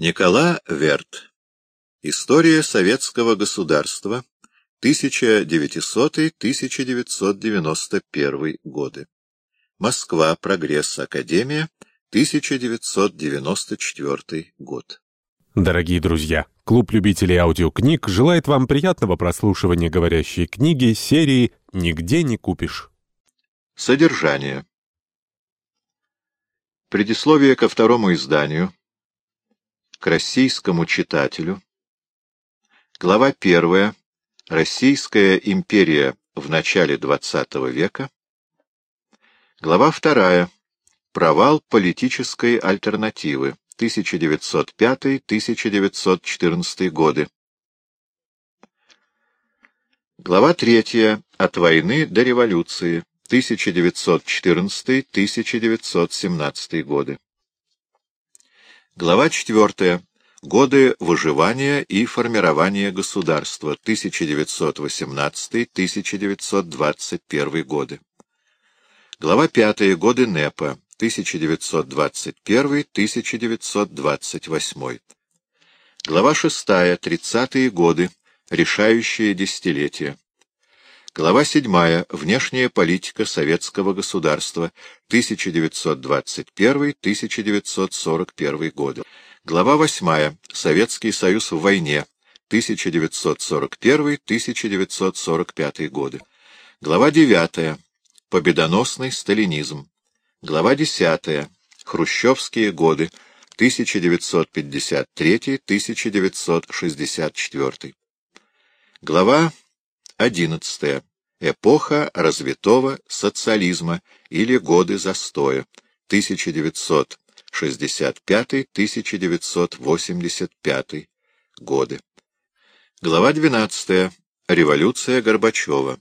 Никола Верт. История советского государства 1900-1991 годы. Москва. Прогресс. Академия. 1994 год. Дорогие друзья, клуб любителей аудиокниг желает вам приятного прослушивания говорящей книги серии «Нигде не купишь». Содержание. Предисловие ко второму изданию к российскому читателю. Глава первая. Российская империя в начале XX века. Глава вторая. Провал политической альтернативы. 1905-1914 годы. Глава третья. От войны до революции. 1914-1917 годы. Глава 4. Годы выживания и формирования государства 1918-1921 годы. Глава 5. Годы НЭПа 1921-1928. Глава 6. 30-е годы. Решающие десятилетия. Глава 7. Внешняя политика советского государства 1921-1941 годы. Глава 8. Советский Союз в войне 1941-1945 годы. Глава 9. Победоносный сталинизм. Глава 10. Хрущевские годы 1953-1964. Глава 11. Эпоха развитого социализма или годы застоя 1965-1985 годы. Глава 12. Революция Горбачева